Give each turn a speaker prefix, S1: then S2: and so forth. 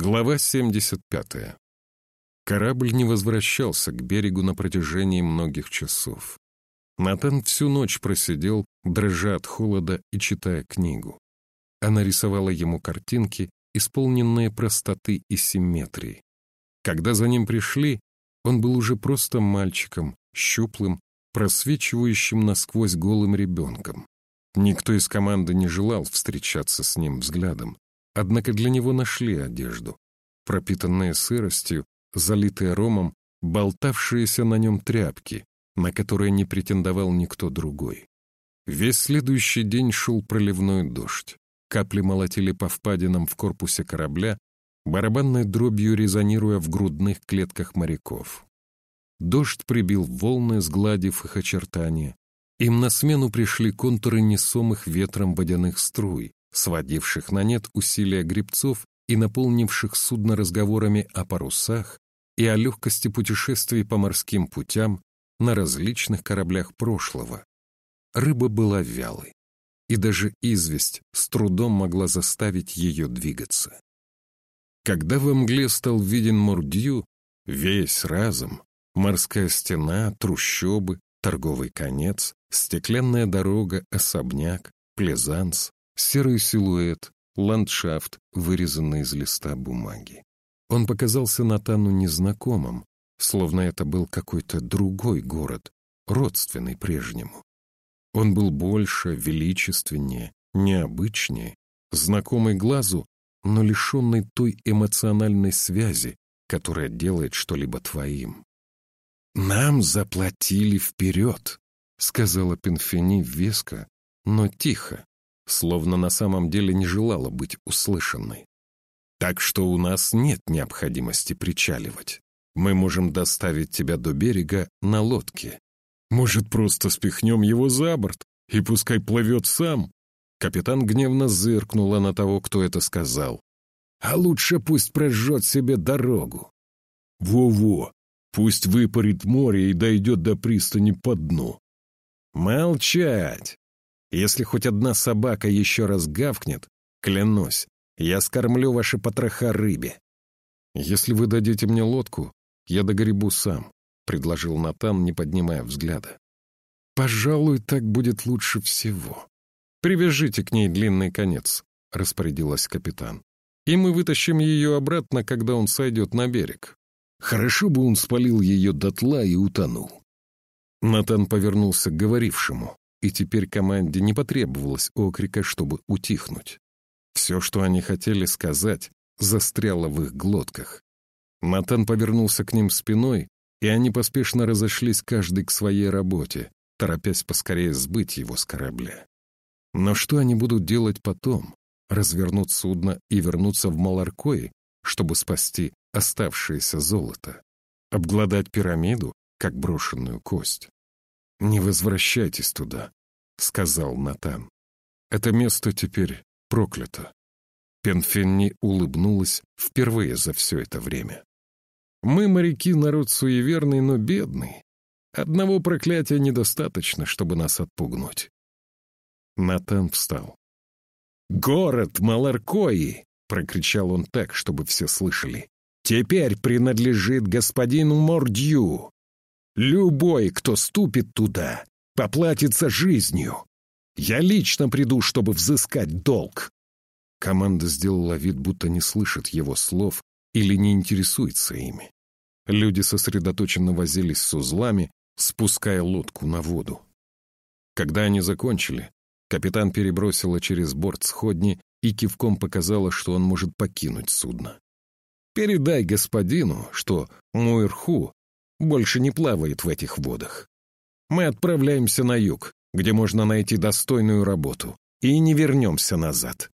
S1: Глава 75. Корабль не возвращался к берегу на протяжении многих часов. Натан всю ночь просидел, дрожа от холода и читая книгу. Она рисовала ему картинки, исполненные простоты и симметрии. Когда за ним пришли, он был уже просто мальчиком, щуплым, просвечивающим насквозь голым ребенком. Никто из команды не желал встречаться с ним взглядом, однако для него нашли одежду. Пропитанные сыростью, залитые ромом, болтавшиеся на нем тряпки, на которые не претендовал никто другой. Весь следующий день шел проливной дождь. Капли молотили по впадинам в корпусе корабля, барабанной дробью резонируя в грудных клетках моряков. Дождь прибил волны, сгладив их очертания. Им на смену пришли контуры несомых ветром водяных струй, сводивших на нет усилия гребцов и наполнивших судно разговорами о парусах и о легкости путешествий по морским путям на различных кораблях прошлого. Рыба была вялой, и даже известь с трудом могла заставить ее двигаться. Когда в мгле стал виден Мурдью, весь разом, морская стена, трущобы, торговый конец, стеклянная дорога, особняк, плезанс, серый силуэт, ландшафт, вырезанный из листа бумаги. Он показался Натану незнакомым, словно это был какой-то другой город, родственный прежнему. Он был больше, величественнее, необычнее, знакомый глазу, но лишенный той эмоциональной связи, которая делает что-либо твоим. «Нам заплатили вперед», — сказала Пенфени веско, но тихо, словно на самом деле не желала быть услышанной. «Так что у нас нет необходимости причаливать. Мы можем доставить тебя до берега на лодке. Может, просто спихнем его за борт, и пускай плывет сам?» Капитан гневно зыркнула на того, кто это сказал. «А лучше пусть прожжет себе дорогу». «Во-во, пусть выпарит море и дойдет до пристани по дну». «Молчать! Если хоть одна собака еще раз гавкнет, клянусь, я скормлю ваши потроха рыбе». «Если вы дадите мне лодку, я догребу сам», — предложил Натан, не поднимая взгляда. «Пожалуй, так будет лучше всего. Привяжите к ней длинный конец», — распорядилась капитан. «И мы вытащим ее обратно, когда он сойдет на берег». Хорошо бы он спалил ее дотла и утонул. Натан повернулся к говорившему, и теперь команде не потребовалось окрика, чтобы утихнуть. Все, что они хотели сказать, застряло в их глотках. Натан повернулся к ним спиной, и они поспешно разошлись каждый к своей работе, торопясь поскорее сбыть его с корабля. Но что они будут делать потом? Развернуть судно и вернуться в Маларкои, чтобы спасти оставшееся золото? Обглодать пирамиду, как брошенную кость? «Не возвращайтесь туда», — сказал Натан. «Это место теперь проклято». Пенфенни улыбнулась впервые за все это время. Мы, моряки, народ суеверный, но бедный. Одного проклятия недостаточно, чтобы нас отпугнуть. Натан встал. «Город Маларкои!» — прокричал он так, чтобы все слышали. «Теперь принадлежит господину Мордью. Любой, кто ступит туда, поплатится жизнью. Я лично приду, чтобы взыскать долг». Команда сделала вид, будто не слышит его слов или не интересуется ими. Люди сосредоточенно возились с узлами, спуская лодку на воду. Когда они закончили, капитан перебросила через борт сходни и кивком показала, что он может покинуть судно. «Передай господину, что Муирху больше не плавает в этих водах. Мы отправляемся на юг, где можно найти достойную работу, и не вернемся назад.